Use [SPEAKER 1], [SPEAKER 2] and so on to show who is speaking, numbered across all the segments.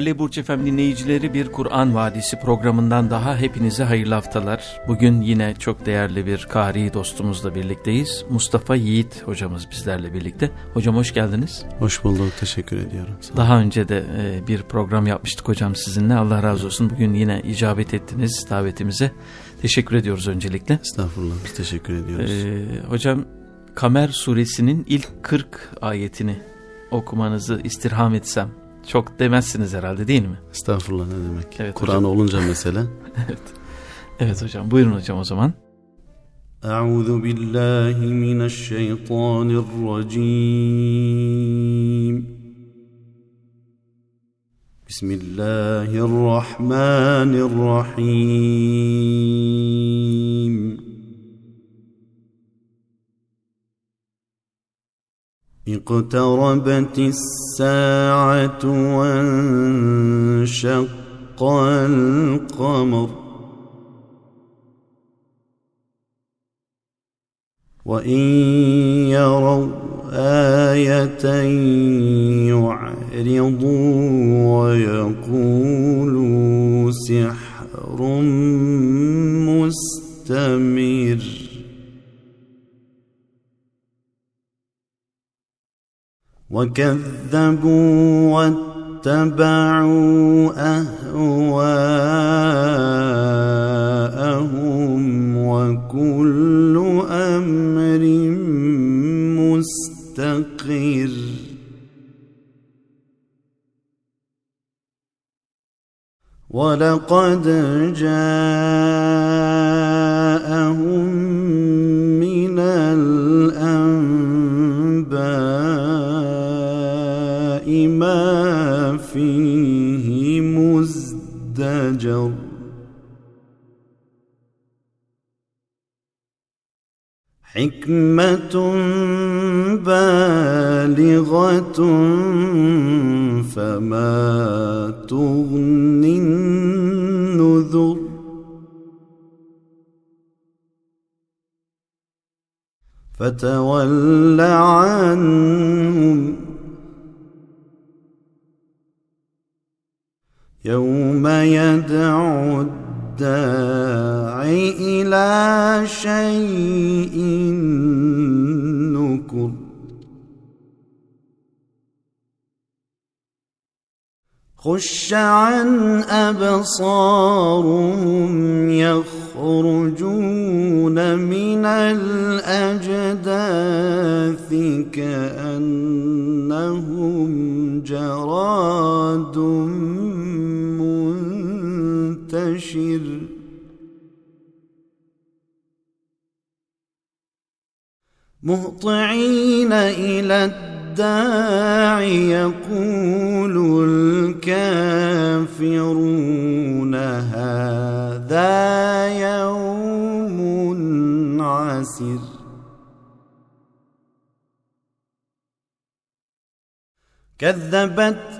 [SPEAKER 1] Değerli Burç Efem dinleyicileri bir Kur'an Vadisi programından daha hepinize hayırlı haftalar. Bugün yine çok değerli bir kari dostumuzla birlikteyiz. Mustafa Yiğit hocamız bizlerle birlikte. Hocam hoş geldiniz.
[SPEAKER 2] Hoş bulduk teşekkür ediyorum. daha
[SPEAKER 1] önce de e, bir program yapmıştık hocam sizinle. Allah razı olsun bugün yine icabet ettiniz davetimize. Teşekkür ediyoruz öncelikle. Estağfurullah biz teşekkür ediyoruz. Ee, hocam Kamer suresinin ilk 40 ayetini okumanızı istirham etsem çok demezsiniz herhalde değil mi?
[SPEAKER 2] Estağfurullah ne demek. Evet, Kur'an olunca mesela. evet. Evet hocam buyurun hocam o zaman. Euzu billahi mineşşeytanirracim. Bismillahirrahmanirrahim. اقتربت الساعة وانشق القمر وإن يروا آية يعرضوا ويقولوا سحر مستمر وكذبوا واتبعوا اهواءهم وكل امر مستقر ولقد جاءهم من الانباء ما فيه مزدجر حكمة بالغة فما تغني النذر فتول عنهم يوم يدعو الداعي إلى شيء نكر خش عن أبصارهم يخرجون من الأجداث كأنهم جراد منتشر مهطعين إلى الداع يقول الكافرون هذا يوم عسر كذبت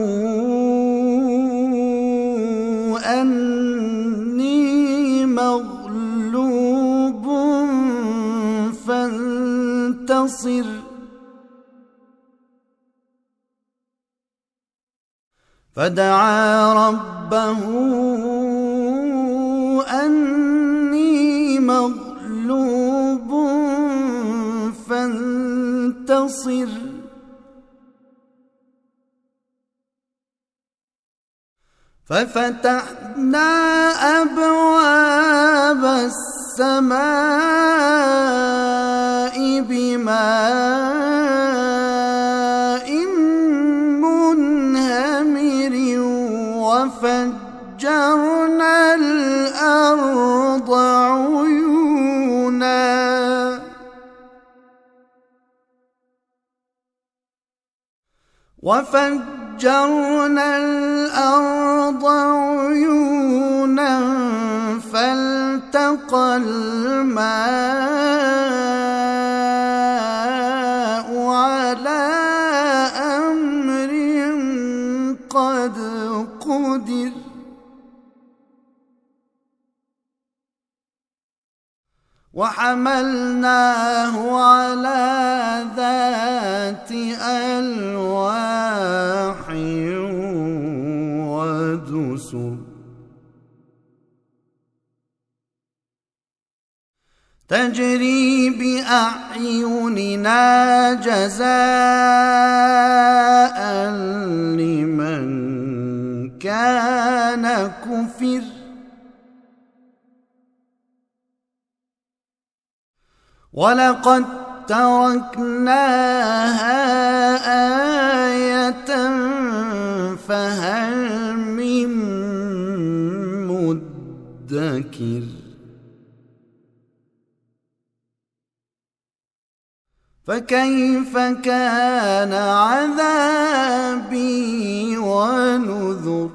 [SPEAKER 2] ناصر فدعا ربه أني مغلوب فانتصر ففتحنا أبواب السماء بماء منهمر وفجرنا الارض عيونا وفجرنا الارض عيونا فالتقى الماء على امر قد قدر وحملناه على ذات الواح ودسر تجري باعيننا جزاء لمن كان كفر ولقد تركناها ايه فهل من مدكر فكيف كان عذابي ونذر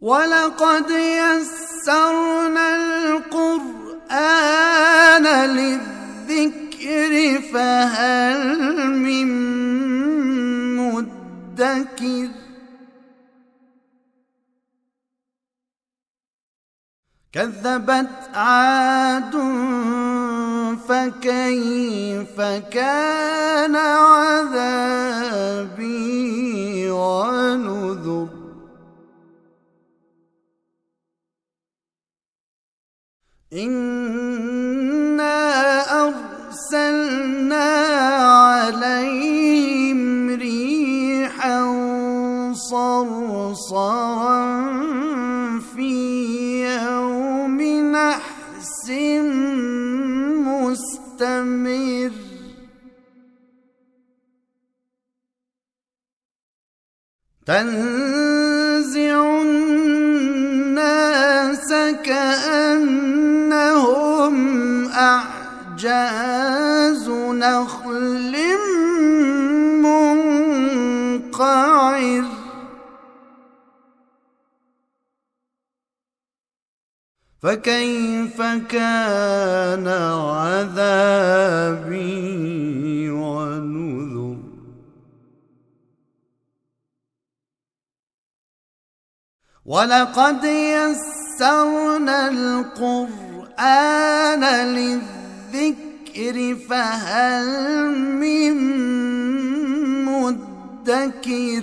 [SPEAKER 2] ولقد يسرنا القران للذكر فهل من مدكر كذبت عاد فكيف كان عذابي ونذر انا ارسلنا عليهم ريحا صرصرا في يوم نحس مستمر تنزع الناس كأنهم أعجاز نخل فكيف كان عذابي ونذر ولقد يسرنا القران للذكر فهل من مدكر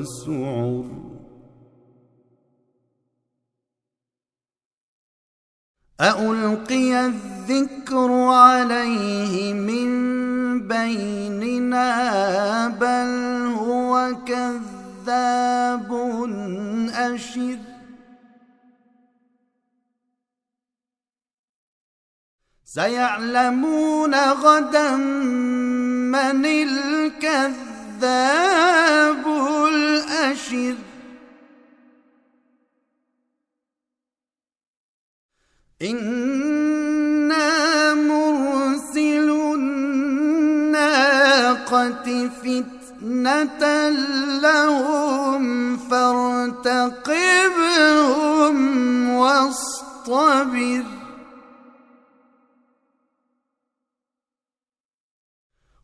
[SPEAKER 2] والسعر ألقي الذكر عليه من بيننا بل هو كذاب أشر سيعلمون غدا من الكذاب عذابه الأشر إنا مرسل الناقة فتنة لهم فارتقبهم واصطبر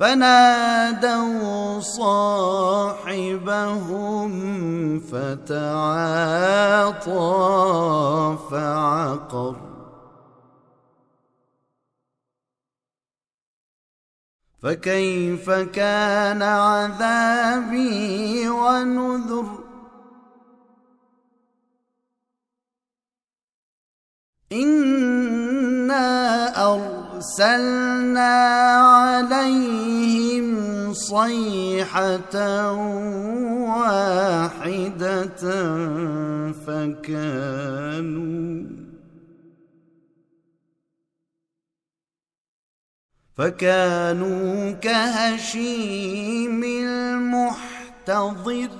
[SPEAKER 2] فنادوا صاحبهم فتعاطى فعقر فكيف كان عذابي ونذر إنا أرسلنا عليهم صيحة واحدة فكانوا فكانوا كهشيم المحتضر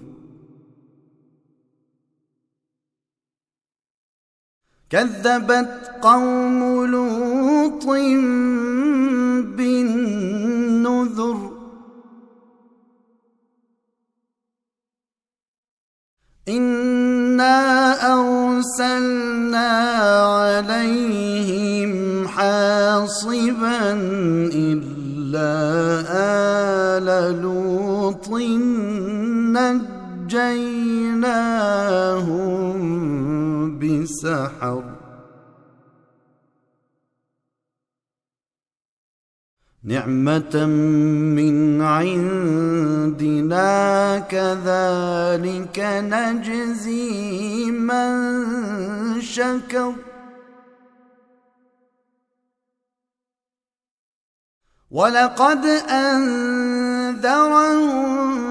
[SPEAKER 2] كذبت قوم لوط بالنذر انا ارسلنا عليهم حاصبا الا ال لوط نجيناهم بسحر نعمة من عندنا كذلك نجزي من شكر ولقد أنذرهم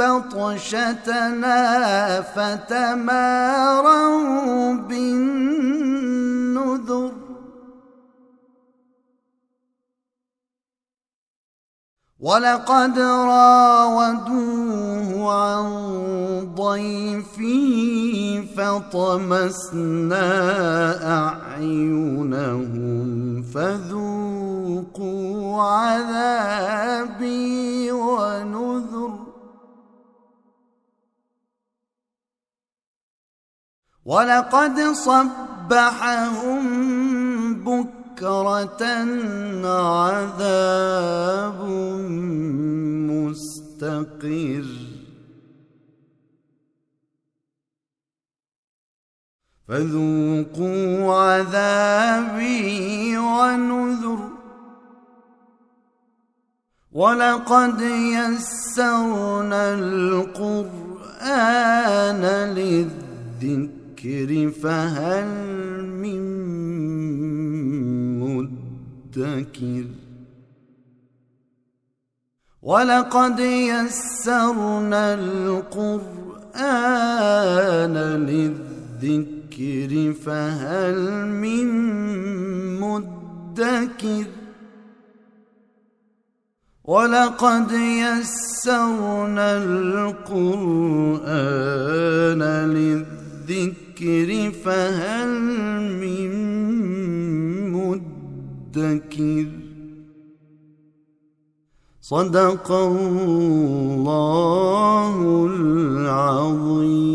[SPEAKER 2] بطشتنا فتماروا بالنذر ولقد راودوه عن ضيفه فطمسنا أعينهم فذوقوا عذابي ونذر ولقد صبحهم بكرة عذاب مستقر فذوقوا عذابي ونذر ولقد يسرنا القرآن للذكر الذكر فهل من مدكر ولقد يسرنا القرآن للذكر فهل من مدكر ولقد يسرنا القرآن للذكر الذكر فهل من مدكر صدق الله العظيم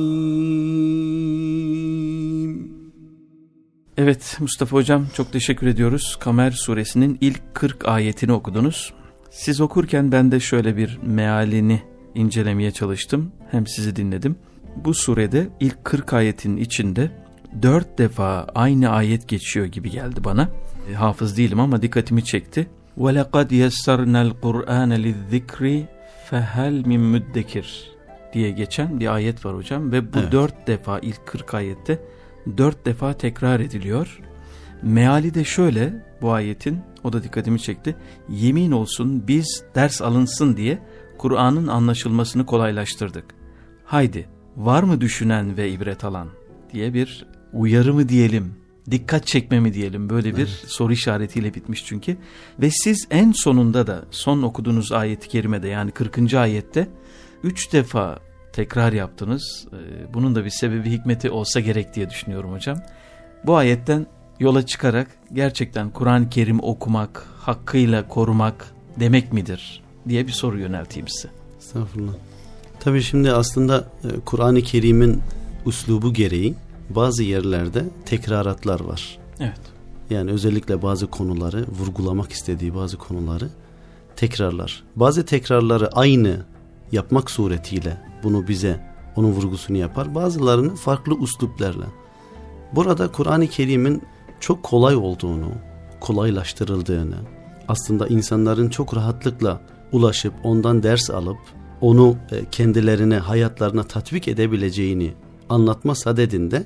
[SPEAKER 1] Evet Mustafa Hocam çok teşekkür ediyoruz. Kamer suresinin ilk 40 ayetini okudunuz. Siz okurken ben de şöyle bir mealini incelemeye çalıştım. Hem sizi dinledim bu surede ilk 40 ayetin içinde 4 defa aynı ayet geçiyor gibi geldi bana. E, hafız değilim ama dikkatimi çekti. وَلَقَدْ يَسَّرْنَا الْقُرْآنَ لِلذِّكْرِ فَهَلْ مِنْ مُدَّكِرٍ diye geçen bir ayet var hocam ve bu evet. dört defa ilk 40 ayette dört defa tekrar ediliyor. Meali de şöyle bu ayetin o da dikkatimi çekti. Yemin olsun biz ders alınsın diye Kur'an'ın anlaşılmasını kolaylaştırdık. Haydi var mı düşünen ve ibret alan diye bir uyarı mı diyelim, dikkat çekme mi diyelim böyle bir evet. soru işaretiyle bitmiş çünkü. Ve siz en sonunda da son okuduğunuz ayet-i kerimede yani 40. ayette üç defa tekrar yaptınız. Ee, bunun da bir sebebi hikmeti olsa gerek diye düşünüyorum hocam. Bu ayetten yola çıkarak gerçekten Kur'an-ı Kerim okumak, hakkıyla korumak demek midir diye bir soru yönelteyim size.
[SPEAKER 2] Estağfurullah. Tabi şimdi aslında e, Kur'an-ı Kerim'in uslubu gereği bazı yerlerde tekraratlar var. Evet. Yani özellikle bazı konuları vurgulamak istediği bazı konuları tekrarlar. Bazı tekrarları aynı yapmak suretiyle bunu bize onun vurgusunu yapar. Bazılarını farklı usluplarla. Burada Kur'an-ı Kerim'in çok kolay olduğunu, kolaylaştırıldığını, aslında insanların çok rahatlıkla ulaşıp ondan ders alıp onu e, kendilerine, hayatlarına tatbik edebileceğini anlatma sadedinde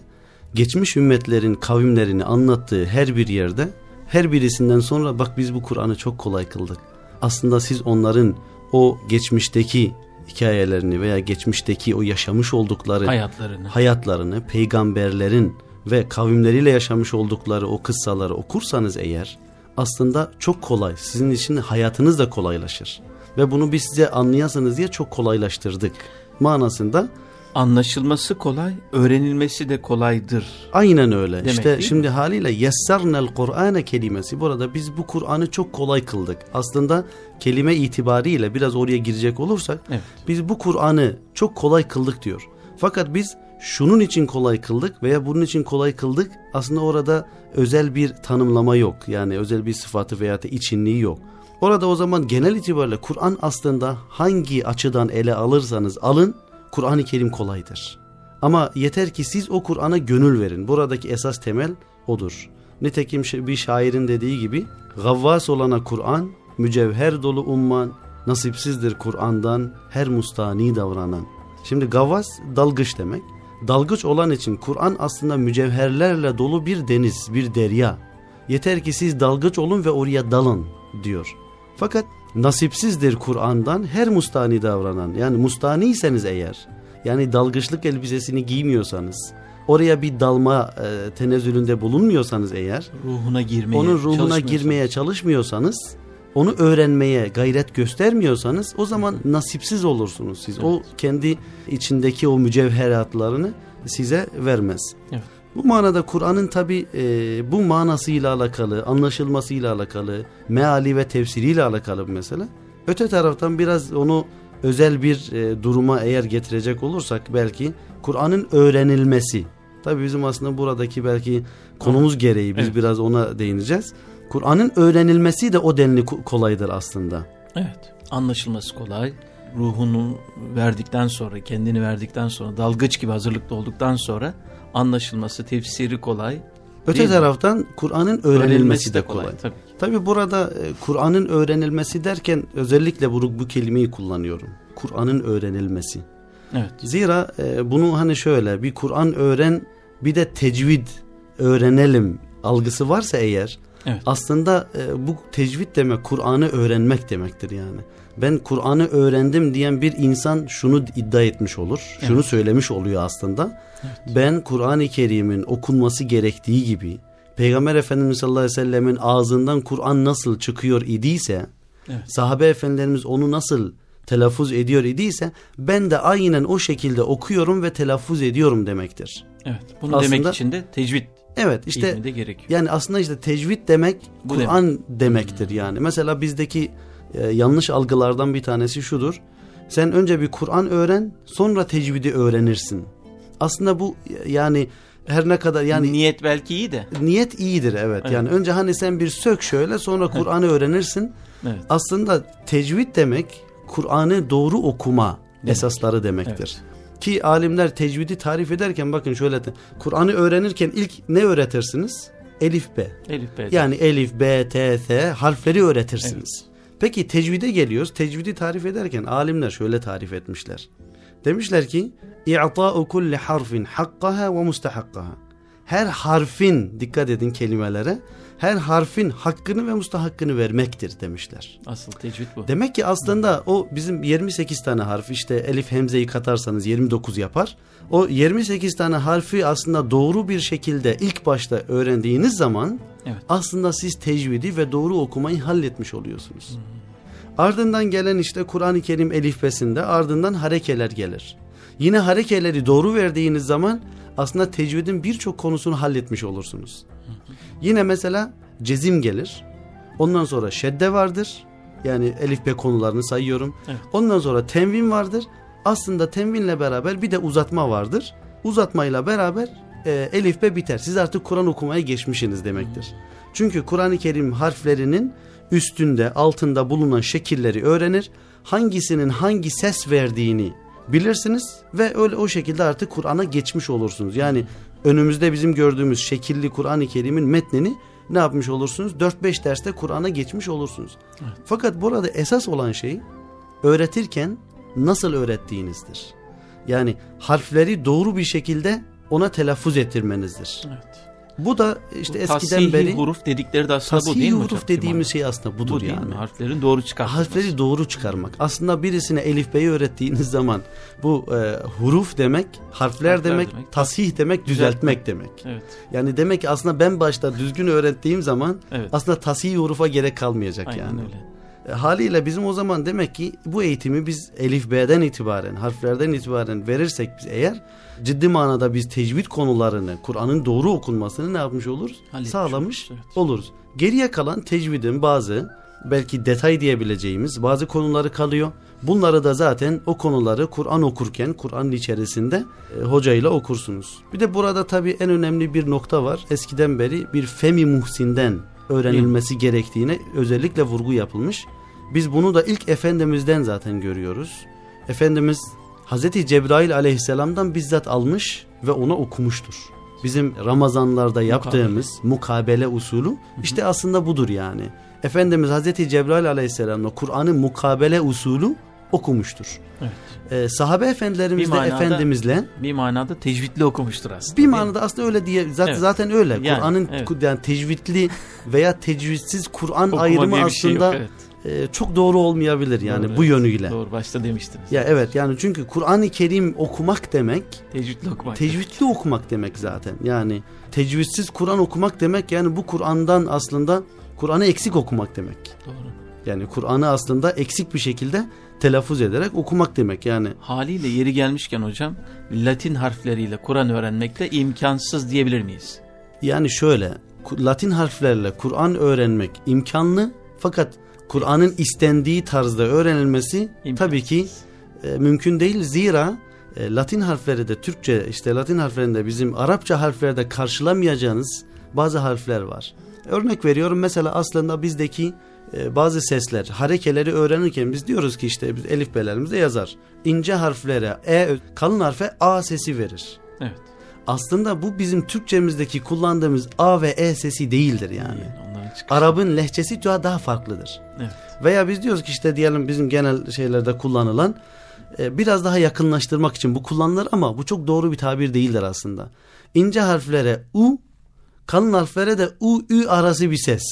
[SPEAKER 2] geçmiş ümmetlerin kavimlerini anlattığı her bir yerde her birisinden sonra bak biz bu Kur'an'ı çok kolay kıldık. Aslında siz onların o geçmişteki hikayelerini veya geçmişteki o yaşamış oldukları hayatlarını, hayatlarını peygamberlerin ve kavimleriyle yaşamış oldukları o kıssaları okursanız eğer aslında çok kolay sizin için hayatınız da kolaylaşır ve bunu biz size anlayasanız diye çok kolaylaştırdık manasında. Anlaşılması kolay, öğrenilmesi de kolaydır. Aynen öyle. Demek işte şimdi mi? haliyle yessarnel Kur'ane kelimesi burada biz bu Kur'an'ı çok kolay kıldık. Aslında kelime itibariyle biraz oraya girecek olursak evet. biz bu Kur'an'ı çok kolay kıldık diyor. Fakat biz şunun için kolay kıldık veya bunun için kolay kıldık aslında orada özel bir tanımlama yok. Yani özel bir sıfatı veya da içinliği yok. Orada o zaman genel itibariyle Kur'an aslında hangi açıdan ele alırsanız alın Kur'an-ı Kerim kolaydır. Ama yeter ki siz o Kur'an'a gönül verin. Buradaki esas temel odur. Nitekim bir şairin dediği gibi Gavvas olana Kur'an, mücevher dolu umman, nasipsizdir Kur'an'dan her mustani davranan. Şimdi gavvas dalgıç demek. Dalgıç olan için Kur'an aslında mücevherlerle dolu bir deniz, bir derya. Yeter ki siz dalgıç olun ve oraya dalın diyor. Fakat nasipsizdir Kur'an'dan her mustani davranan. Yani mustaniyseniz eğer yani dalgıçlık elbisesini giymiyorsanız oraya bir dalma e, tenezzülünde bulunmuyorsanız eğer ruhuna girmeye onun ruhuna çalışmıyorsanız. girmeye çalışmıyorsanız onu öğrenmeye gayret göstermiyorsanız o zaman nasipsiz olursunuz siz. Evet. O kendi içindeki o mücevheratlarını size vermez. Evet. Bu manada Kur'an'ın tabi e, bu manasıyla alakalı, anlaşılmasıyla alakalı, meali ve tefsiriyle alakalı bir mesele. Öte taraftan biraz onu özel bir e, duruma eğer getirecek olursak belki Kur'an'ın öğrenilmesi. Tabi bizim aslında buradaki belki konumuz gereği biz evet. biraz ona değineceğiz. Kur'an'ın öğrenilmesi de o denli kolaydır aslında.
[SPEAKER 1] Evet anlaşılması kolay. Ruhunu verdikten sonra kendini verdikten sonra dalgıç gibi hazırlıklı olduktan sonra anlaşılması, tefsiri kolay. Öte taraftan
[SPEAKER 2] Kur'an'ın öğrenilmesi, öğrenilmesi de kolay. kolay tabii. tabii burada e, Kur'an'ın öğrenilmesi derken özellikle bu, bu kelimeyi kullanıyorum. Kur'an'ın öğrenilmesi. Evet. Zira e, bunu hani şöyle bir Kur'an öğren bir de tecvid öğrenelim algısı varsa eğer Evet. Aslında e, bu tecvid demek Kur'an'ı öğrenmek demektir yani. Ben Kur'an'ı öğrendim diyen bir insan şunu iddia etmiş olur. Evet. Şunu söylemiş oluyor aslında. Evet. Ben Kur'an-ı Kerim'in okunması gerektiği gibi Peygamber Efendimiz sallallahu aleyhi ve sellemin ağzından Kur'an nasıl çıkıyor idiyse evet. sahabe efendilerimiz onu nasıl telaffuz ediyor idiyse ben de aynen o şekilde okuyorum ve telaffuz ediyorum demektir. Evet.
[SPEAKER 1] Bunu Aslında, demek için de tecvid
[SPEAKER 2] Evet işte de gerekiyor. Yani aslında işte tecvid demek Kur'an demek. demektir yani. Mesela bizdeki e, yanlış algılardan bir tanesi şudur. Sen önce bir Kur'an öğren sonra tecvidi öğrenirsin. Aslında bu e, yani her ne kadar yani niyet belki iyi de. Niyet iyidir evet. evet. Yani önce hani sen bir sök şöyle sonra Kur'an'ı öğrenirsin. Evet. Aslında tecvid demek Kur'an'ı doğru okuma demek. esasları demektir. Evet. Ki alimler tecvidi tarif ederken bakın şöyle de Kur'an'ı öğrenirken ilk ne öğretirsiniz? Elif B. Elif B. Yani elif B, T, T harfleri öğretirsiniz. Evet. Peki tecvide geliyoruz. Tecvidi tarif ederken alimler şöyle tarif etmişler. Demişler ki İ'ta'u kulli harfin hakkaha ve mustahakkaha. Her harfin dikkat edin kelimelere her harfin hakkını ve mustahakkını vermektir demişler. Asıl tecvid bu. Demek ki aslında o bizim 28 tane harf işte elif hemzeyi katarsanız 29 yapar. O 28 tane harfi aslında doğru bir şekilde ilk başta öğrendiğiniz zaman evet. aslında siz tecvidi ve doğru okumayı halletmiş oluyorsunuz. Hmm. Ardından gelen işte Kur'an-ı Kerim elifbesinde ardından harekeler gelir. Yine harekeleri doğru verdiğiniz zaman aslında tecvidin birçok konusunu halletmiş olursunuz. Yine mesela cezim gelir. Ondan sonra şedde vardır. Yani elif be konularını sayıyorum. Evet. Ondan sonra tenvin vardır. Aslında tenvinle beraber bir de uzatma vardır. Uzatmayla beraber e, elif be biter. Siz artık Kur'an okumaya geçmişsiniz demektir. Hmm. Çünkü Kur'an-ı Kerim harflerinin üstünde altında bulunan şekilleri öğrenir. Hangisinin hangi ses verdiğini bilirsiniz ve öyle o şekilde artık Kur'an'a geçmiş olursunuz. Yani önümüzde bizim gördüğümüz şekilli Kur'an-ı Kerim'in metnini ne yapmış olursunuz? 4-5 derste Kur'an'a geçmiş olursunuz. Evet. Fakat burada esas olan şey öğretirken nasıl öğrettiğinizdir. Yani harfleri doğru bir şekilde ona telaffuz ettirmenizdir. Evet. Bu da işte bu eskiden beri huruf dedikleri de aslında bu değil mi huruf dediğimiz şey aslında budur bu yani. Mi? Harflerin doğru çıkarmak. Harfleri doğru çıkarmak. Aslında birisine Elif Bey'i öğrettiğiniz zaman bu e, huruf demek, harfler, harfler demek, demek, tasih demek, düzeltmek, demek. Evet. Yani demek ki aslında ben başta düzgün öğrettiğim zaman evet. aslında tasih hurufa gerek kalmayacak Aynen yani. Öyle e, haliyle bizim o zaman demek ki bu eğitimi biz Elif B'den itibaren harflerden itibaren verirsek biz eğer ciddi manada biz tecvid konularını, Kur'an'ın doğru okunmasını ne yapmış oluruz? Halletmiş Sağlamış evet. oluruz. Geriye kalan tecvidin bazı belki detay diyebileceğimiz bazı konuları kalıyor. Bunları da zaten o konuları Kur'an okurken Kur'an'ın içerisinde e, hocayla okursunuz. Bir de burada tabii en önemli bir nokta var. Eskiden beri bir femi muhsinden öğrenilmesi evet. gerektiğine özellikle vurgu yapılmış. Biz bunu da ilk Efendimiz'den zaten görüyoruz. Efendimiz Hazreti Cebrail aleyhisselamdan bizzat almış ve ona okumuştur. Bizim Ramazanlarda yaptığımız mukabele, mukabele usulü işte aslında budur yani. Efendimiz Hazreti Cebrail aleyhisselamla Kur'an'ı mukabele usulü okumuştur. Evet. Ee, sahabe efendilerimiz bir de efendimizle bir manada tecvidli okumuştur aslında. Bir manada aslında öyle diye zaten evet. zaten öyle. Yani, Kur'an'ın evet. yani tecvidli veya tecvitsiz Kur'an ayrımı aslında şey yok, evet e, çok doğru olmayabilir yani doğru, bu yönüyle. Doğru başta demiştiniz. Ya evet yani çünkü Kur'an-ı Kerim okumak demek tecvitli okumak. Tecvitli demek. okumak demek zaten. Yani tecvitsiz Kur'an okumak demek yani bu Kur'an'dan aslında Kur'an'ı eksik okumak demek. Doğru. Yani Kur'an'ı aslında eksik bir şekilde telaffuz ederek okumak demek yani. Haliyle yeri gelmişken hocam Latin
[SPEAKER 1] harfleriyle Kur'an öğrenmek de imkansız diyebilir miyiz?
[SPEAKER 2] Yani şöyle Latin harflerle Kur'an öğrenmek imkanlı fakat Kur'an'ın istendiği tarzda öğrenilmesi İmkansız. tabii ki e, mümkün değil. Zira e, Latin harfleri de Türkçe işte Latin harflerinde bizim Arapça harflerde karşılamayacağınız bazı harfler var. Örnek veriyorum mesela aslında bizdeki e, bazı sesler harekeleri öğrenirken biz diyoruz ki işte biz elifbelerimizde yazar. İnce harflere e kalın harfe a sesi verir. Evet aslında bu bizim Türkçemizdeki kullandığımız A ve E sesi değildir yani. Arap'ın lehçesi daha farklıdır. Evet. Veya biz diyoruz ki işte diyelim bizim genel şeylerde kullanılan e, biraz daha yakınlaştırmak için bu kullanılır ama bu çok doğru bir tabir değildir aslında. İnce harflere U, kalın harflere de U, Ü arası bir ses.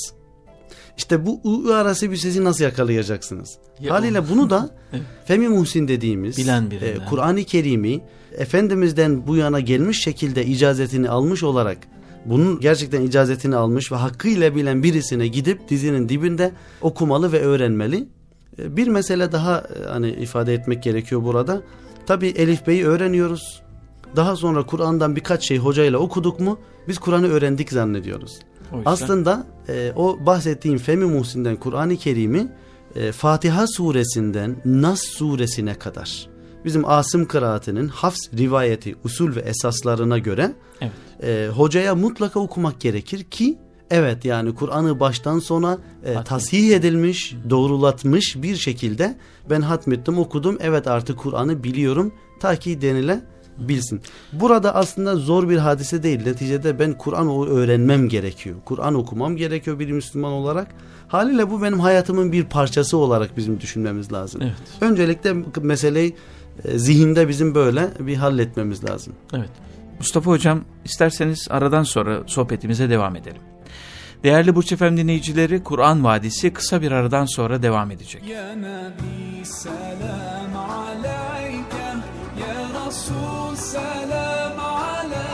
[SPEAKER 2] İşte bu ı arası bir sesi nasıl yakalayacaksınız? Ya Haliyle bunu da evet. Femi Muhsin dediğimiz Bilen e, Kur'an-ı Kerim'i Efendimiz'den bu yana gelmiş şekilde icazetini almış olarak bunun gerçekten icazetini almış ve hakkıyla bilen birisine gidip dizinin dibinde okumalı ve öğrenmeli. E, bir mesele daha e, hani ifade etmek gerekiyor burada. Tabi Elif Bey'i öğreniyoruz. Daha sonra Kur'an'dan birkaç şey hocayla okuduk mu biz Kur'an'ı öğrendik zannediyoruz. O Aslında e, o bahsettiğim Femi Muhsin'den Kur'an-ı Kerim'i e, Fatiha suresinden Nas suresine kadar bizim Asım kıraatinin Hafs rivayeti usul ve esaslarına göre evet. e, hocaya mutlaka okumak gerekir ki evet yani Kur'an'ı baştan sona e, tasih edilmiş doğrulatmış bir şekilde ben hatmettim okudum evet artık Kur'an'ı biliyorum ta ki denile bilsin. Burada aslında zor bir hadise değil. Neticede ben Kur'an öğrenmem gerekiyor. Kur'an okumam gerekiyor bir Müslüman olarak. Haliyle bu benim hayatımın bir parçası olarak bizim düşünmemiz lazım. Evet. Öncelikle meseleyi e, zihinde bizim böyle bir halletmemiz lazım. Evet. Mustafa Hocam isterseniz aradan sonra sohbetimize devam edelim.
[SPEAKER 1] Değerli Burç Efem dinleyicileri Kur'an Vadisi kısa bir aradan sonra devam edecek.
[SPEAKER 3] Ya Nabi selam aleyke ya Resul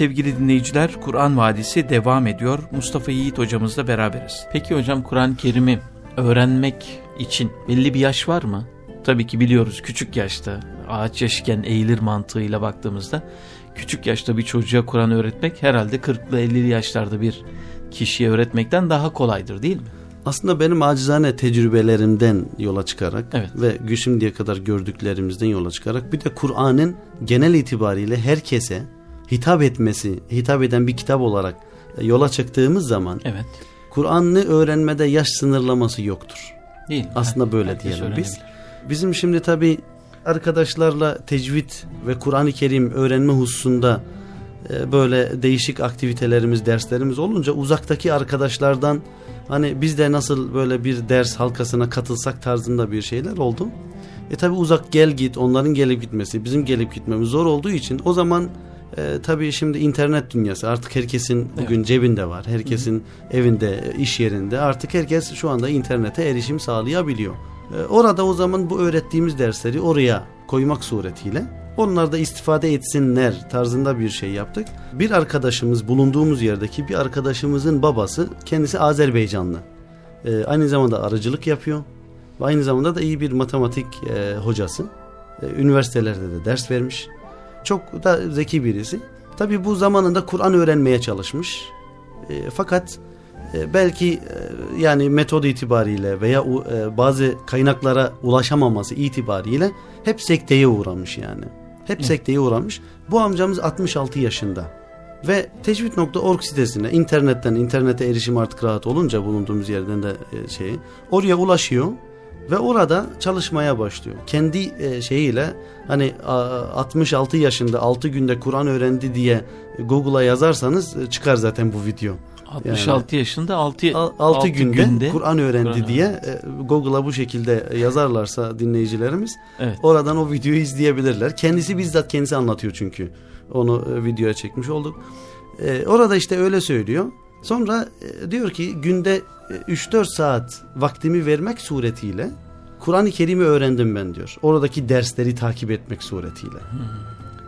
[SPEAKER 1] sevgili dinleyiciler Kur'an Vadisi devam ediyor. Mustafa Yiğit hocamızla beraberiz. Peki hocam Kur'an-ı Kerim'i öğrenmek için belli bir yaş var mı? Tabii ki biliyoruz küçük yaşta ağaç yaşken eğilir mantığıyla baktığımızda küçük yaşta bir çocuğa Kur'an öğretmek herhalde 40'lı 50'li yaşlarda bir kişiye öğretmekten daha kolaydır değil mi?
[SPEAKER 2] Aslında benim acizane tecrübelerimden yola çıkarak evet. ve şimdiye kadar gördüklerimizden yola çıkarak bir de Kur'an'ın genel itibariyle herkese hitap etmesi, hitap eden bir kitap olarak e, yola çıktığımız zaman evet. Kur'an'ı öğrenmede yaş sınırlaması yoktur. Değil. Aslında her, böyle diyelim biz. Bizim şimdi tabi arkadaşlarla tecvid ve Kur'an-ı Kerim öğrenme hususunda e, böyle değişik aktivitelerimiz, derslerimiz olunca uzaktaki arkadaşlardan hani biz de nasıl böyle bir ders halkasına katılsak tarzında bir şeyler oldu. E tabi uzak gel git onların gelip gitmesi bizim gelip gitmemiz zor olduğu için o zaman e, tabii şimdi internet dünyası artık herkesin bugün evet. cebinde var. Herkesin Hı. evinde, e, iş yerinde. Artık herkes şu anda internete erişim sağlayabiliyor. E, orada o zaman bu öğrettiğimiz dersleri oraya koymak suretiyle onlar da istifade etsinler tarzında bir şey yaptık. Bir arkadaşımız bulunduğumuz yerdeki bir arkadaşımızın babası kendisi Azerbaycanlı. E, aynı zamanda arıcılık yapıyor. Ve aynı zamanda da iyi bir matematik e, hocası. E, üniversitelerde de ders vermiş. Çok da zeki birisi. Tabi bu zamanında Kur'an öğrenmeye çalışmış. E, fakat e, belki e, yani metod itibariyle veya e, bazı kaynaklara ulaşamaması itibariyle hep sekteye uğramış yani. Hep sekteye uğramış. Bu amcamız 66 yaşında ve tecvid.org sitesine internetten internete erişim artık rahat olunca bulunduğumuz yerden de e, şeyi oraya ulaşıyor ve orada çalışmaya başlıyor. Kendi e, şeyiyle hani 66 yaşında 6 günde Kur'an öğrendi diye Google'a yazarsanız e, çıkar zaten bu video. 66
[SPEAKER 1] yani, yaşında 6 6, 6 günde, günde
[SPEAKER 2] Kur'an öğrendi Kur diye e, Google'a bu şekilde yazarlarsa dinleyicilerimiz evet. oradan o videoyu izleyebilirler. Kendisi bizzat kendisi anlatıyor çünkü. Onu videoya çekmiş olduk. orada işte öyle söylüyor. Sonra e, diyor ki günde 3-4 e, saat vaktimi vermek suretiyle Kur'an-ı Kerim'i öğrendim ben diyor. Oradaki dersleri takip etmek suretiyle. Hmm.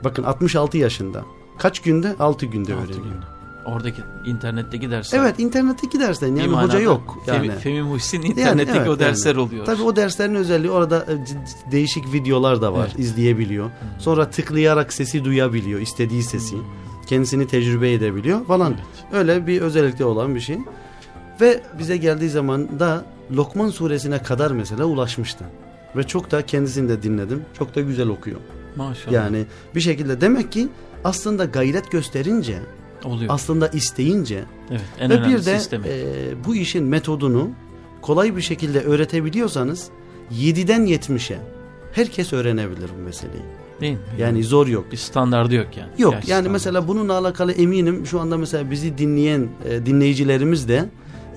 [SPEAKER 2] Bakın 66 yaşında. Kaç günde? 6 günde 6 öğreniyor.
[SPEAKER 1] Oradaki internetteki dersler.
[SPEAKER 2] Evet internetteki dersler. Yani İmanada, hoca yok. Yani.
[SPEAKER 1] Femi, Muhsin internetteki yani, evet, o dersler yani. oluyor. Tabii
[SPEAKER 2] o derslerin özelliği orada e, değişik videolar da var. Evet. izleyebiliyor. Sonra tıklayarak sesi duyabiliyor. istediği sesi. Hmm kendisini tecrübe edebiliyor falan. Evet. Öyle bir özellikle olan bir şey. Ve bize geldiği zaman da Lokman suresine kadar mesela ulaşmıştı. Ve çok da kendisini de dinledim. Çok da güzel okuyor.
[SPEAKER 1] Maşallah. Yani
[SPEAKER 2] bir şekilde demek ki aslında gayret gösterince oluyor. Aslında isteyince
[SPEAKER 1] evet, en ve bir de
[SPEAKER 2] e, bu işin metodunu kolay bir şekilde öğretebiliyorsanız 7'den 70'e herkes öğrenebilir bu meseleyi. Değil mi? Yani zor yok. Bir standardı yok yani. Yok Gerçi yani standart. mesela bununla alakalı eminim şu anda mesela bizi dinleyen e, dinleyicilerimiz de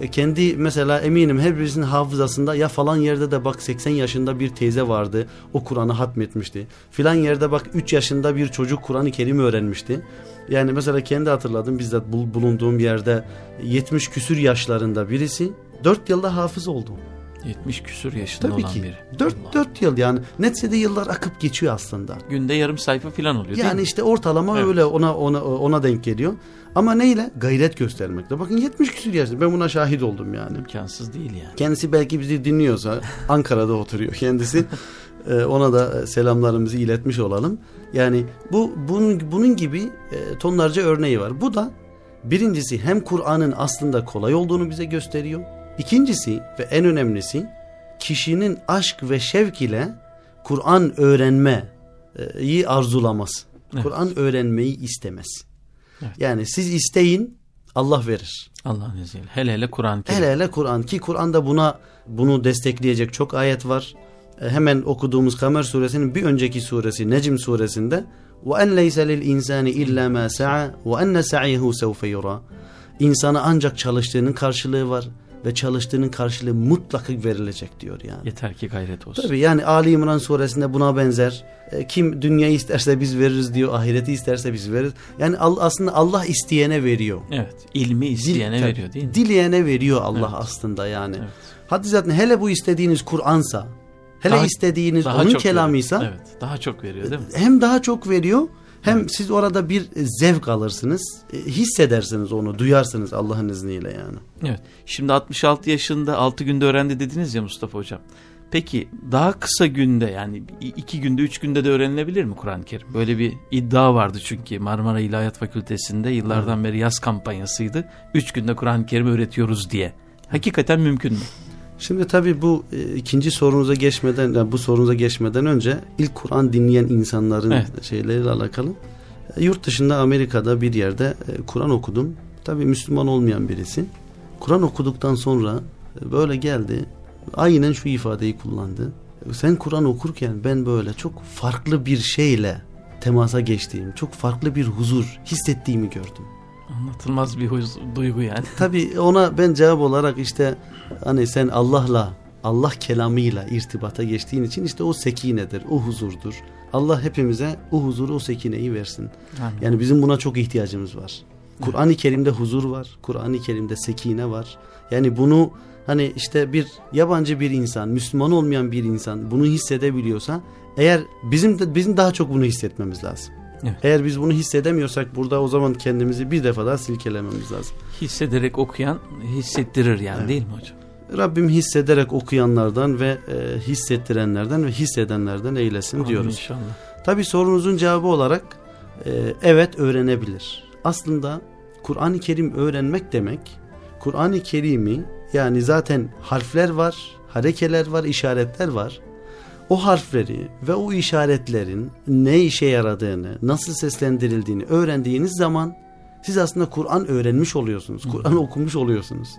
[SPEAKER 2] e, kendi mesela eminim her birisinin hafızasında ya falan yerde de bak 80 yaşında bir teyze vardı o Kur'an'ı hatmetmişti. Filan yerde bak 3 yaşında bir çocuk Kur'an-ı Kerim öğrenmişti. Yani mesela kendi hatırladım bizzat bulunduğum yerde 70 küsür yaşlarında birisi 4 yılda hafız oldu. 70 küsür yaşında Tabii olan ki. biri. 4, 4 yıl yani netse de yıllar akıp geçiyor aslında.
[SPEAKER 1] Günde yarım sayfa falan oluyor Yani işte
[SPEAKER 2] ortalama evet. öyle ona ona ona denk geliyor. Ama neyle? Gayret göstermekle. Bakın 70 küsür yaşında ben buna şahit oldum yani. İmkansız değil yani. Kendisi belki bizi dinliyorsa Ankara'da oturuyor kendisi. Ee, ona da e, selamlarımızı iletmiş olalım. Yani bu bunun, bunun gibi e, tonlarca örneği var. Bu da birincisi hem Kur'an'ın aslında kolay olduğunu bize gösteriyor. İkincisi ve en önemlisi kişinin aşk ve şevk ile Kur'an öğrenmeyi arzulamaz. Evet. Kur'an öğrenmeyi istemez. Evet. Yani siz isteyin Allah verir. Allah'ın izniyle. Hele hele Kur'an. Hele hele Kur'an ki Kur'an'da buna bunu destekleyecek çok ayet var. E, hemen okuduğumuz Kamer suresinin bir önceki suresi Necim suresinde ve en leyse lil insani illa ma sa'a ve enne sa'ihu yura. İnsana ancak çalıştığının karşılığı var ve çalıştığının karşılığı mutlaka verilecek diyor yani. Yeter ki gayret olsun. Tabii yani Ali İmran suresinde buna benzer. E, kim dünyayı isterse biz veririz diyor. Ahireti isterse biz veririz. Yani al, aslında Allah isteyene veriyor. Evet. İlmi isteyene Dil, veriyor değil mi? Dileyene veriyor Allah evet. aslında yani. Evet. Hatta zaten hele bu istediğiniz Kur'ansa Hele daha, istediğiniz daha onun kelamıysa veriyor.
[SPEAKER 1] evet, daha çok veriyor değil mi?
[SPEAKER 2] Hem daha çok veriyor hem siz orada bir e, zevk alırsınız, e, hissedersiniz onu, duyarsınız Allah'ın izniyle yani.
[SPEAKER 1] Evet. Şimdi 66 yaşında 6 günde öğrendi dediniz ya Mustafa Hocam. Peki daha kısa günde yani iki günde üç günde de öğrenilebilir mi Kur'an-ı Kerim? Böyle bir iddia vardı çünkü Marmara İlahiyat Fakültesi'nde yıllardan beri yaz kampanyasıydı. Üç günde Kur'an-ı Kerim öğretiyoruz diye. Hakikaten mümkün mü?
[SPEAKER 2] Şimdi tabii bu e, ikinci sorunuza geçmeden yani bu sorunuza geçmeden önce ilk Kur'an dinleyen insanların evet. şeyleriyle alakalı e, yurt dışında Amerika'da bir yerde e, Kur'an okudum. Tabii Müslüman olmayan birisi. Kur'an okuduktan sonra e, böyle geldi. Aynen şu ifadeyi kullandı. E, sen Kur'an okurken ben böyle çok farklı bir şeyle temasa geçtiğim, çok farklı bir huzur hissettiğimi gördüm. Anlatılmaz bir huyuz, duygu yani. Tabii ona ben cevap olarak işte hani sen Allah'la Allah kelamıyla irtibata geçtiğin için işte o sekinedir, o huzurdur. Allah hepimize o huzuru, o sekineyi versin. Amin. Yani bizim buna çok ihtiyacımız var. Kur'an-ı Kerim'de huzur var. Kur'an-ı Kerim'de sekine var. Yani bunu hani işte bir yabancı bir insan, Müslüman olmayan bir insan bunu hissedebiliyorsa eğer bizim de, bizim daha çok bunu hissetmemiz lazım. Evet. Eğer biz bunu hissedemiyorsak burada o zaman kendimizi bir defa daha silkelememiz lazım. Hissederek okuyan hissettirir yani evet. değil mi hocam? Rabbim hissederek okuyanlardan ve e, hissettirenlerden ve hissedenlerden eylesin Amin diyoruz. inşallah. Tabi sorunuzun cevabı olarak e, evet öğrenebilir. Aslında Kur'an-ı Kerim öğrenmek demek Kur'an-ı Kerim'i yani zaten harfler var, harekeler var, işaretler var o harfleri ve o işaretlerin ne işe yaradığını, nasıl seslendirildiğini öğrendiğiniz zaman siz aslında Kur'an öğrenmiş oluyorsunuz. Kur'an okumuş oluyorsunuz.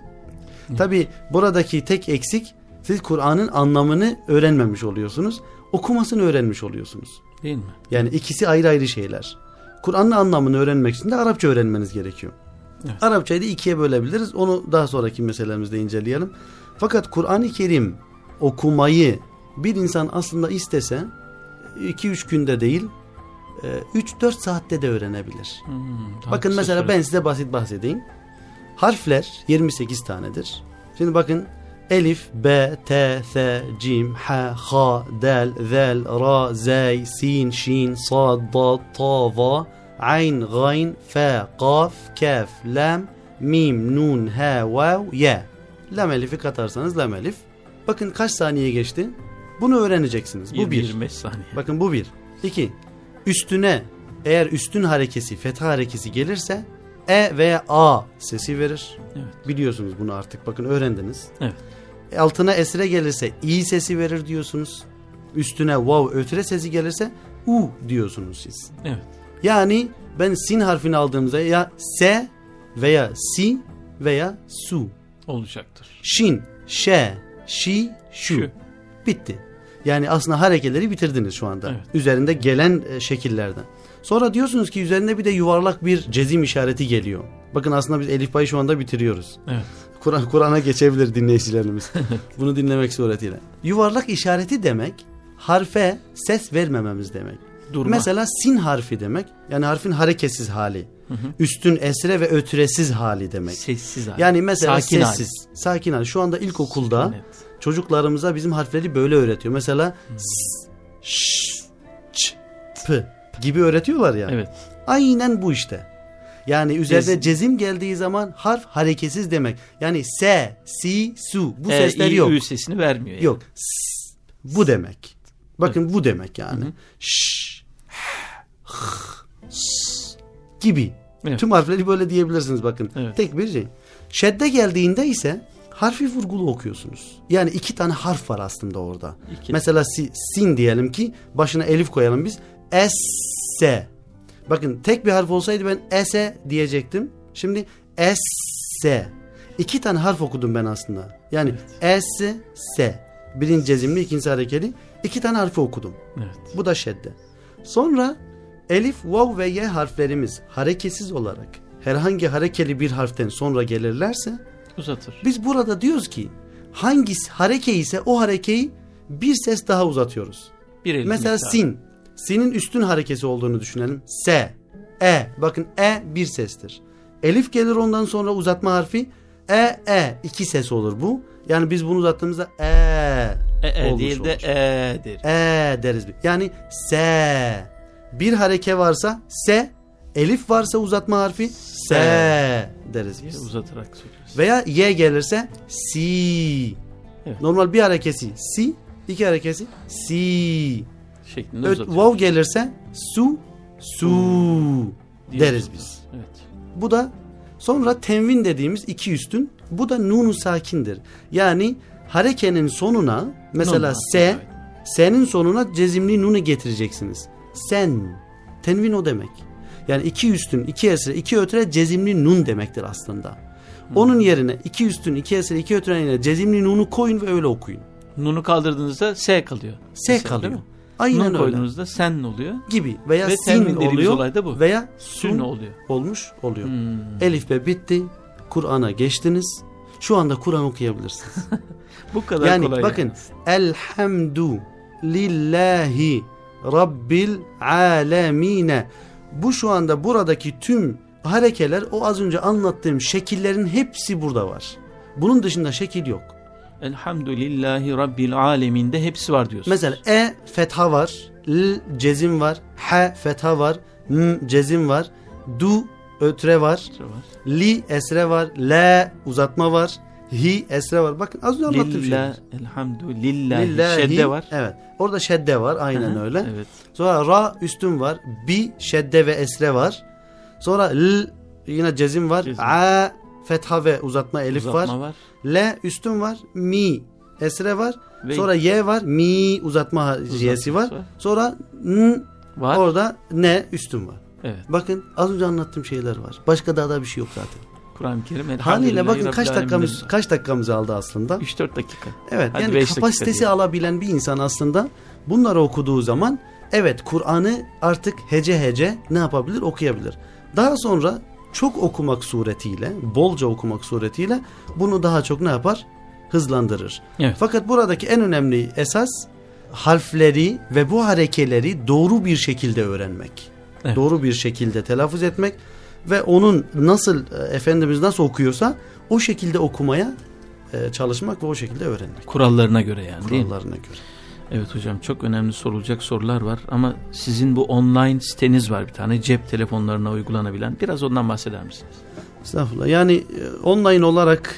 [SPEAKER 2] Tabi buradaki tek eksik siz Kur'an'ın anlamını öğrenmemiş oluyorsunuz. Okumasını öğrenmiş oluyorsunuz. Değil mi? Yani ikisi ayrı ayrı şeyler. Kur'an'ın anlamını öğrenmek için de Arapça öğrenmeniz gerekiyor. Evet. Arapçayı da ikiye bölebiliriz. Onu daha sonraki meselemizde inceleyelim. Fakat Kur'an-ı Kerim okumayı bir insan aslında istese 2-3 günde değil 3-4 e, saatte de öğrenebilir. Hmm, bakın mesela ben size basit bahsedeyim. Harfler 28 tanedir. Şimdi bakın Elif, B, T, Th, Cim, H, H, Del, Zel, Ra, Zey, Sin, Şin, Sad, Da, Ta, Va, Ayn, Gayn, Fe, Kaf, Kef, Lem, Mim, Nun, He, Vav, Ye. Lam elifi katarsanız lam elif. Bakın kaç saniye geçti? Bunu öğreneceksiniz. Bu 25 bir. saniye. Bakın bu bir. İki. Üstüne eğer üstün harekesi, fetha harekesi gelirse e veya a sesi verir. Evet. Biliyorsunuz bunu artık. Bakın öğrendiniz. Evet. E, altına esre gelirse i sesi verir diyorsunuz. Üstüne vav ötre sesi gelirse u diyorsunuz siz. Evet. Yani ben sin harfini aldığımızda ya S veya si veya su olacaktır. Şin, şe, şi, şu. şu. Bitti. Yani aslında harekeleri bitirdiniz şu anda. Evet. Üzerinde gelen e, şekillerden. Sonra diyorsunuz ki üzerinde bir de yuvarlak bir cezim işareti geliyor. Bakın aslında biz Elif Bay'ı şu anda bitiriyoruz. Evet. Kur'an Kur'an'a geçebilir dinleyicilerimiz. Bunu dinlemek suretiyle. Yuvarlak işareti demek harfe ses vermememiz demek. Durma. Mesela sin harfi demek yani harfin hareketsiz hali. Hı hı. Üstün esre ve ötüresiz hali demek. Sessiz hali. Yani mesela sakin sessiz. Hali. Sakin hali. Şu anda ilkokulda evet çocuklarımıza bizim harfleri böyle öğretiyor. Mesela hmm. s, ş, ç, p gibi öğretiyorlar ya. Evet. Aynen bu işte. Yani üzerinde Cez. cezim geldiği zaman harf hareketsiz demek. Yani s, si, su bu e, sesler yok. Ü sesini vermiyor. Yani. Yok. S, bu demek. Bakın evet. bu demek yani. Ş, h, s gibi. Evet. Tüm harfleri böyle diyebilirsiniz bakın. Evet. Tek bir şey. Şedde geldiğinde ise harfi vurgulu okuyorsunuz. Yani iki tane harf var aslında orada. İki. Mesela si, sin diyelim ki başına elif koyalım biz. Esse. Bakın tek bir harf olsaydı ben ese diyecektim. Şimdi esse. İki tane harf okudum ben aslında. Yani evet. esse se. Birinci cezimli, ikinci harekeli. İki tane harfi okudum. Evet. Bu da şedde. Sonra elif, vav ve y harflerimiz hareketsiz olarak herhangi harekeli bir harften sonra gelirlerse Uzatır. Biz burada diyoruz ki hangisi hareke ise o harekeyi bir ses daha uzatıyoruz.
[SPEAKER 1] Bir Mesela miktarı. sin.
[SPEAKER 2] Sin'in üstün harekesi olduğunu düşünelim. S, E. Bakın E bir sestir. Elif gelir ondan sonra uzatma harfi. E, E. iki ses olur bu. Yani biz bunu uzattığımızda E, e, e değil de olur. E, e deriz. E deriz. Yani S. Bir hareke varsa S. Elif varsa uzatma harfi S, S deriz biz. Uzatarak söylüyoruz. Veya y gelirse si. Normal bir harekesi si, iki harekesi si. Şeklinde evet, Vav gelirse su, su hmm. deriz biz. Evet. Bu da sonra tenvin dediğimiz iki üstün. Bu da nunu sakindir. Yani harekenin sonuna mesela Nun, se, evet. senin sonuna cezimli nunu getireceksiniz. Sen, tenvin o demek. Yani iki üstün, iki esre, iki ötre cezimli nun demektir aslında. Onun yerine iki üstün, iki eser, iki ötüren yerine cezimli nunu koyun ve öyle okuyun. Nunu kaldırdığınızda S kalıyor. S Mesela, kalıyor. Aynen nun öyle.
[SPEAKER 1] koyduğunuzda sen oluyor. Gibi veya ve sin oluyor olay da bu. veya sun
[SPEAKER 2] oluyor. olmuş oluyor. Hmm. Elif be bitti. Kur'an'a geçtiniz. Şu anda Kur'an okuyabilirsiniz.
[SPEAKER 3] bu kadar yani, kolay. Bakın, yani
[SPEAKER 2] bakın elhamdu lillahi rabbil alemine. Bu şu anda buradaki tüm harekeler o az önce anlattığım şekillerin hepsi burada var. Bunun dışında şekil yok.
[SPEAKER 1] Elhamdülillahi Rabbil aleminde hepsi var diyorsun. Mesela
[SPEAKER 2] e fetha var, l cezim var, h fetha var, m cezim var, du ötre var, var. li esre var, l uzatma var, hi esre var. Bakın az önce anlattığım şey.
[SPEAKER 1] Elhamdülillahi
[SPEAKER 2] Lillahi, şedde var. Evet. Orada şedde var aynen Hı -hı, öyle. Evet. Sonra ra üstün var, bi şedde ve esre var. Sonra l yine cezim var. Cezim. A fetha ve uzatma elif uzatma var. var. L üstün var. Mi esre var. Ve Sonra y var. Mi uzatma y'si var. Sonra n var. Orada ne üstün var. Evet. Bakın az önce anlattığım şeyler var. Başka daha da bir şey yok zaten.
[SPEAKER 1] Kur'an-ı Kerim. Haliyle bakın kaç dakikamız
[SPEAKER 2] kaç dakikamızı aldı aslında? 3-4 dakika. Evet Hadi yani kapasitesi alabilen bir insan aslında bunları okuduğu zaman evet Kur'an'ı artık hece hece ne yapabilir okuyabilir. Daha sonra çok okumak suretiyle, bolca okumak suretiyle bunu daha çok ne yapar? Hızlandırır. Evet. Fakat buradaki en önemli esas harfleri ve bu harekeleri doğru bir şekilde öğrenmek. Evet. Doğru bir şekilde telaffuz etmek ve onun nasıl e, Efendimiz nasıl okuyorsa o şekilde okumaya e, çalışmak ve o şekilde öğrenmek.
[SPEAKER 1] Kurallarına göre yani Kurallarına göre. Evet hocam çok önemli sorulacak sorular var ama sizin bu online siteniz var bir tane cep telefonlarına uygulanabilen biraz ondan bahseder
[SPEAKER 2] misiniz? Estağfurullah yani e, online olarak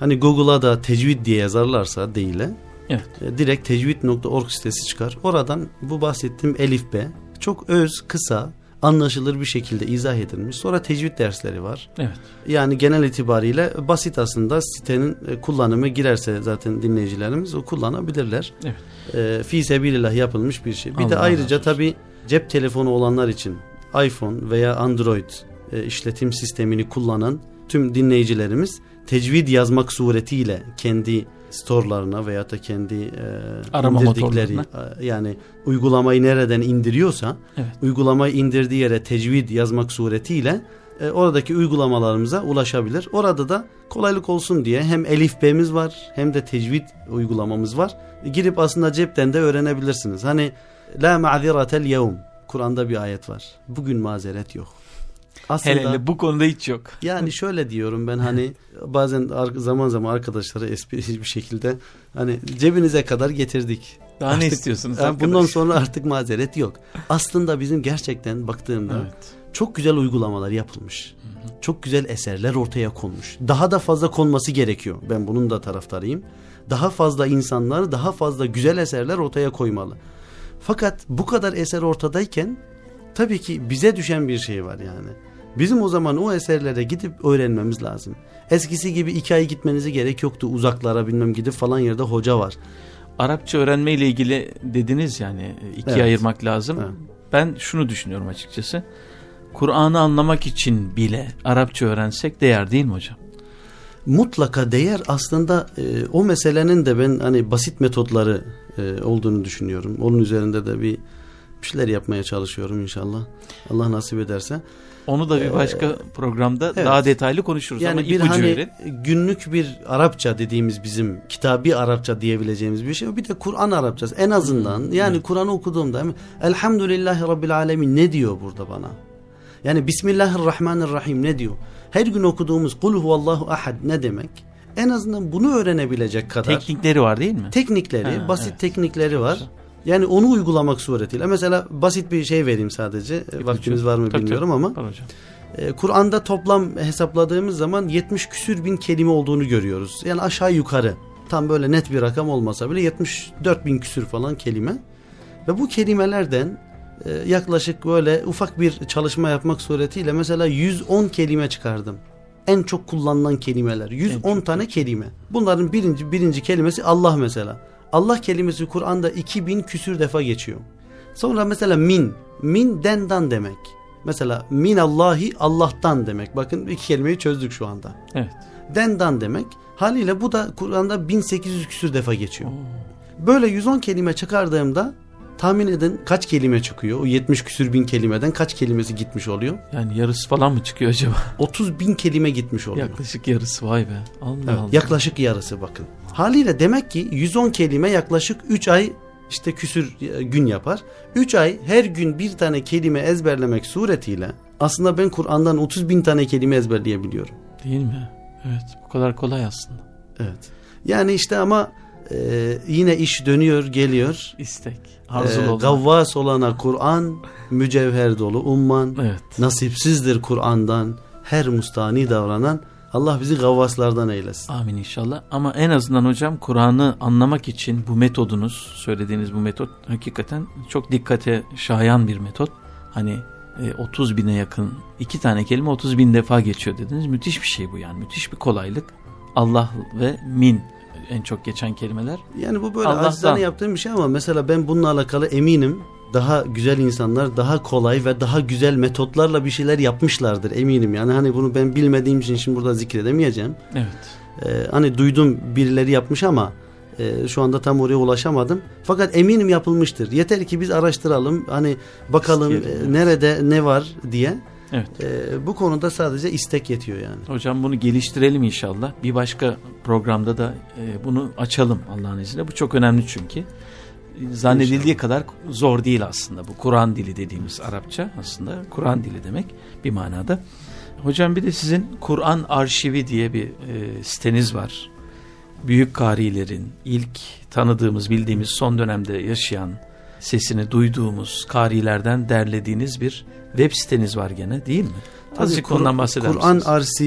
[SPEAKER 2] hani Google'a da tecvid diye yazarlarsa değil evet. E, direkt tecvid.org sitesi çıkar. Oradan bu bahsettiğim Elif B çok öz kısa anlaşılır bir şekilde izah edilmiş. Sonra tecvid dersleri var. Evet. Yani genel itibariyle basit aslında sitenin e, kullanımı girerse zaten dinleyicilerimiz o kullanabilirler. Evet. E, Fi sebilillah yapılmış bir şey. Bir Allah de ayrıca tabi cep telefonu olanlar için iPhone veya Android e, işletim sistemini kullanan tüm dinleyicilerimiz tecvid yazmak suretiyle kendi storelarına veya da kendi e, arama indirdikleri e, yani uygulamayı nereden indiriyorsa evet. uygulamayı indirdiği yere tecvid yazmak suretiyle e, oradaki uygulamalarımıza ulaşabilir. Orada da kolaylık olsun diye hem elifbemiz var hem de tecvid uygulamamız var. E, girip aslında cepten de öğrenebilirsiniz. Hani la ma'ziratel yevm Kur'an'da bir ayet var. Bugün mazeret yok. Aslında, hele bu konuda hiç yok. Yani şöyle diyorum ben hani bazen zaman zaman arkadaşlara esprili bir şekilde hani cebinize kadar getirdik. Daha artık, ne istiyorsunuz yani Bundan sonra artık mazeret yok. Aslında bizim gerçekten baktığımda evet. çok güzel uygulamalar yapılmış. Hı hı. Çok güzel eserler ortaya konmuş. Daha da fazla konması gerekiyor. Ben bunun da taraftarıyım. Daha fazla insanlar daha fazla güzel eserler ortaya koymalı. Fakat bu kadar eser ortadayken tabii ki bize düşen bir şey var yani. Bizim o zaman o eserlere gidip öğrenmemiz lazım. Eskisi gibi iki ay gitmenize gerek yoktu uzaklara bilmem gidip falan yerde hoca var. Arapça öğrenme ile ilgili dediniz yani e, ikiye evet. ayırmak
[SPEAKER 1] lazım. Evet. Ben şunu düşünüyorum açıkçası. Kur'an'ı anlamak için bile
[SPEAKER 2] Arapça öğrensek değer değil mi hocam? Mutlaka değer aslında e, o meselenin de ben hani basit metotları e, olduğunu düşünüyorum. Onun üzerinde de bir bir şeyler yapmaya çalışıyorum inşallah. Allah nasip ederse. Onu da bir ee, başka ee, programda evet. daha detaylı konuşuruz yani ama bir hani verin. günlük bir Arapça dediğimiz bizim kitabi Arapça diyebileceğimiz bir şey. Bir de Kur'an Arapçası en azından yani evet. Kur'an'ı okuduğumda Elhamdülillahi Rabbil Alemin ne diyor burada bana? Yani Bismillahirrahmanirrahim ne diyor? Her gün okuduğumuz Kul huvallahu ahad ne demek? En azından bunu öğrenebilecek kadar. Teknikleri var değil mi? Teknikleri, ha, basit evet. teknikleri var. Yani onu uygulamak suretiyle. Mesela basit bir şey vereyim sadece. E, Peki, Vaktimiz var mı tabii, bilmiyorum tabii. ama. Var e, Kur'an'da toplam hesapladığımız zaman 70 küsür bin kelime olduğunu görüyoruz. Yani aşağı yukarı tam böyle net bir rakam olmasa bile 74 bin küsür falan kelime. Ve bu kelimelerden e, yaklaşık böyle ufak bir çalışma yapmak suretiyle mesela 110 kelime çıkardım. En çok kullanılan kelimeler. 110 tane kelime. Bunların birinci birinci kelimesi Allah mesela. Allah kelimesi Kur'an'da 2000 küsür defa geçiyor. Sonra mesela min, min dendan demek. Mesela min Allahi Allah'tan demek. Bakın iki kelimeyi çözdük şu anda. Evet. Dendan demek. Haliyle bu da Kur'an'da 1800 küsür defa geçiyor. Oo. Böyle 110 kelime çıkardığımda Tahmin edin kaç kelime çıkıyor? O 70 küsür bin kelimeden kaç kelimesi gitmiş oluyor? Yani yarısı falan mı çıkıyor acaba? 30 bin kelime gitmiş oluyor. Yaklaşık yarısı vay be. Allah evet, Allah. Yaklaşık yarısı bakın. Haliyle demek ki 110 kelime yaklaşık 3 ay işte küsür e, gün yapar. 3 ay her gün bir tane kelime ezberlemek suretiyle aslında ben Kur'an'dan 30 bin tane kelime ezberleyebiliyorum. Değil mi? Evet bu kadar kolay aslında. Evet. Yani işte ama e, yine iş dönüyor geliyor. İstek e, Gavvas olana Kur'an mücevher dolu umman. Evet. Nasipsizdir Kur'an'dan her mustani davranan. Allah bizi gavvaslardan eylesin. Amin inşallah. Ama en azından hocam
[SPEAKER 1] Kur'an'ı anlamak için bu metodunuz, söylediğiniz bu metot hakikaten çok dikkate şayan bir metot. Hani 30 e, bine yakın iki tane kelime 30 bin defa geçiyor dediniz. Müthiş bir şey bu yani müthiş bir kolaylık. Allah ve min en çok geçen kelimeler. Yani bu böyle Allah'tan. acizane
[SPEAKER 2] yaptığım bir şey ama mesela ben bununla alakalı eminim daha güzel insanlar daha kolay ve daha güzel metotlarla bir şeyler yapmışlardır eminim. Yani hani bunu ben bilmediğim için şimdi burada zikredemeyeceğim. Evet. Ee, hani duydum birileri yapmış ama e, şu anda tam oraya ulaşamadım. Fakat eminim yapılmıştır. Yeter ki biz araştıralım hani bakalım e, nerede ne var diye. Evet. E, bu konuda sadece istek yetiyor yani. Hocam bunu geliştirelim inşallah. Bir başka programda da e, bunu
[SPEAKER 1] açalım Allah'ın izniyle. Bu çok önemli çünkü. Zannedildiği inşallah. kadar zor değil aslında bu. Kur'an dili dediğimiz Arapça aslında Kur'an dili demek bir manada. Hocam bir de sizin Kur'an arşivi diye bir e, siteniz var. Büyük karilerin ilk tanıdığımız, bildiğimiz son dönemde yaşayan sesini duyduğumuz
[SPEAKER 2] karilerden derlediğiniz bir web siteniz var gene değil mi? Azıcık Kur ondan bahseder misiniz?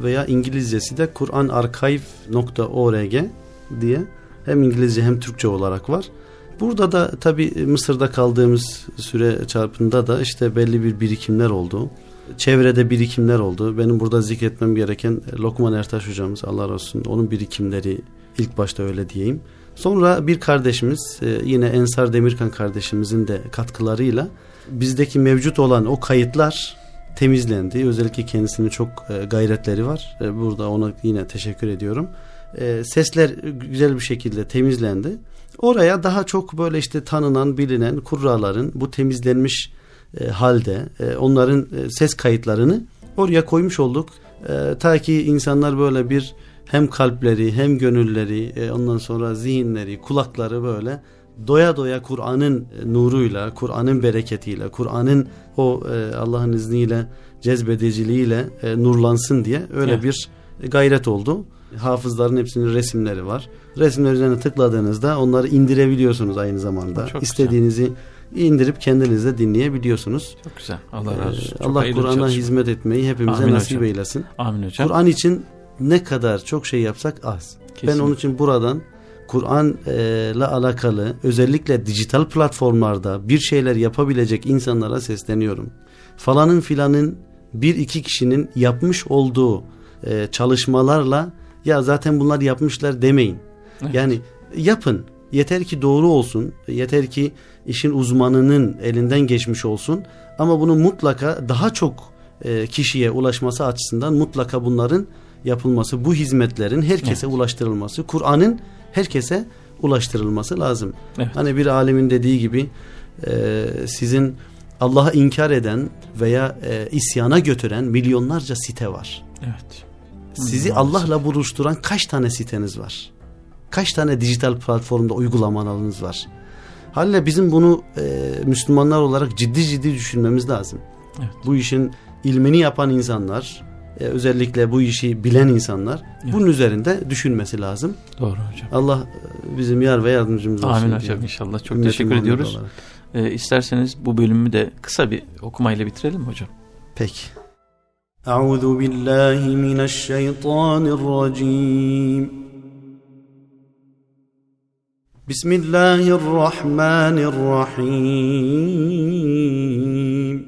[SPEAKER 2] veya İngilizcesi de kuranarchive.org diye hem İngilizce hem Türkçe olarak var. Burada da tabi Mısır'da kaldığımız süre çarpında da işte belli bir birikimler oldu. Çevrede birikimler oldu. Benim burada zikretmem gereken Lokman Ertaş hocamız Allah razı olsun. Onun birikimleri ilk başta öyle diyeyim. Sonra bir kardeşimiz e, yine Ensar Demirkan kardeşimizin de katkılarıyla bizdeki mevcut olan o kayıtlar temizlendi. Özellikle kendisinin çok e, gayretleri var. E, burada ona yine teşekkür ediyorum. Sesler güzel bir şekilde temizlendi. Oraya daha çok böyle işte tanınan, bilinen kurraların bu temizlenmiş halde onların ses kayıtlarını oraya koymuş olduk. Ta ki insanlar böyle bir hem kalpleri hem gönülleri e, ondan sonra zihinleri kulakları böyle doya doya Kur'an'ın e, nuruyla, Kur'an'ın bereketiyle, Kur'an'ın o e, Allah'ın izniyle cezbediciliğiyle e, nurlansın diye öyle evet. bir e, gayret oldu. Hafızların hepsinin resimleri var. Resimler üzerine tıkladığınızda onları indirebiliyorsunuz aynı zamanda. Çok İstediğinizi güzel. indirip kendinizde dinleyebiliyorsunuz. Çok güzel. Allah e, razı olsun. Çok Allah Kur'an'a hizmet etmeyi hepimize Amin nasip hocam. eylesin. Amin hocam. Kur'an için ne kadar çok şey yapsak az. Kesinlikle. Ben onun için buradan Kur'an'la e, alakalı özellikle dijital platformlarda bir şeyler yapabilecek insanlara sesleniyorum. Falanın filanın bir iki kişinin yapmış olduğu e, çalışmalarla ya zaten bunlar yapmışlar demeyin. Evet. Yani yapın. Yeter ki doğru olsun. Yeter ki işin uzmanının elinden geçmiş olsun. Ama bunu mutlaka daha çok e, kişiye ulaşması açısından mutlaka bunların yapılması, bu hizmetlerin herkese evet. ulaştırılması, Kur'an'ın herkese ulaştırılması lazım. Evet. Hani bir alimin dediği gibi e, sizin Allah'a inkar eden veya e, isyana götüren milyonlarca site var. Evet. Sizi Allah'la buluşturan kaç tane siteniz var? Kaç tane dijital platformda uygulamalarınız var? Halle bizim bunu e, Müslümanlar olarak ciddi ciddi düşünmemiz lazım. Evet. Bu işin ilmini yapan insanlar, e, özellikle bu işi bilen insanlar evet. bunun üzerinde düşünmesi lazım. Doğru hocam. Allah e, bizim yar ve yardımcımız olsun. Amin hocam inşallah. Çok Ümmetim teşekkür ediyoruz. Olarak. E,
[SPEAKER 1] isterseniz bu bölümü de kısa bir okumayla bitirelim hocam. Peki.
[SPEAKER 2] Euzu billahi mineşşeytanirracim. Bismillahirrahmanirrahim.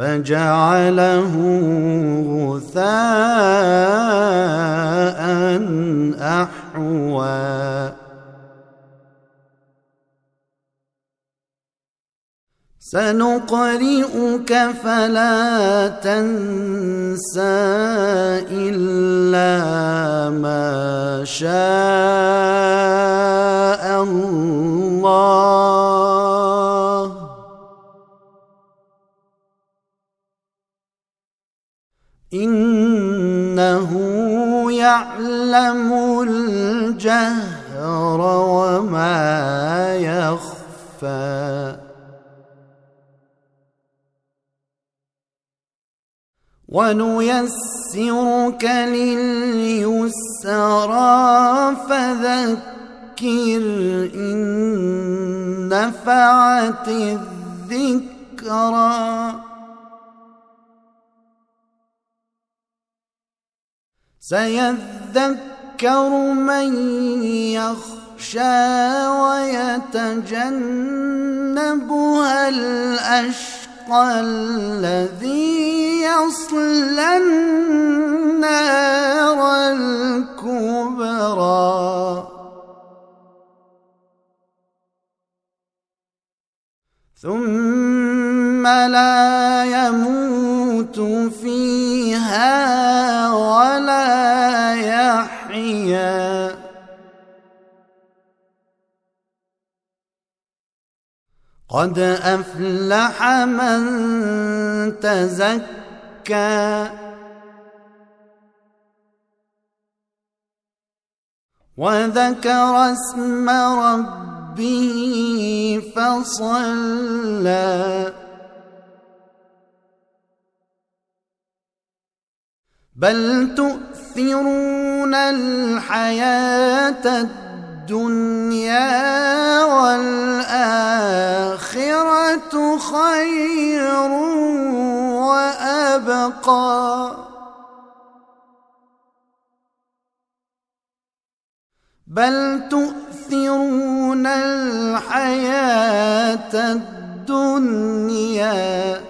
[SPEAKER 2] فجعله غثاء أحوى سنقرئك فلا تنسى إلا ما شاء الله إنه يعلم الجهر وما يخفى ونيسرك لليسرى فذكر إن نفعت الذكرى سيذكر من يخشى ويتجنبها الأشقى الذي يصلى النار الكبرى ثم لا يموت فيها ولا قد أفلح من تزكى وذكر اسم ربه فصلى بل تؤثرون الحياة الدنيا والآخرة خير وأبقى بل تؤثرون الحياة الدنيا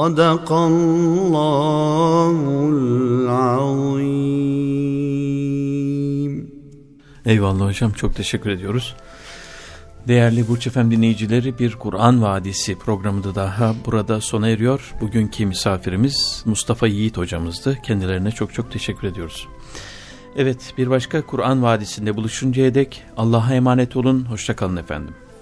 [SPEAKER 2] صدق الله العظيم
[SPEAKER 1] Eyvallah hocam çok teşekkür ediyoruz. Değerli Burç Efendi dinleyicileri bir Kur'an Vadisi programında daha burada sona eriyor. Bugünkü misafirimiz Mustafa Yiğit hocamızdı. Kendilerine çok çok teşekkür ediyoruz. Evet bir başka Kur'an Vadisi'nde buluşuncaya dek Allah'a emanet olun.
[SPEAKER 3] Hoşçakalın efendim.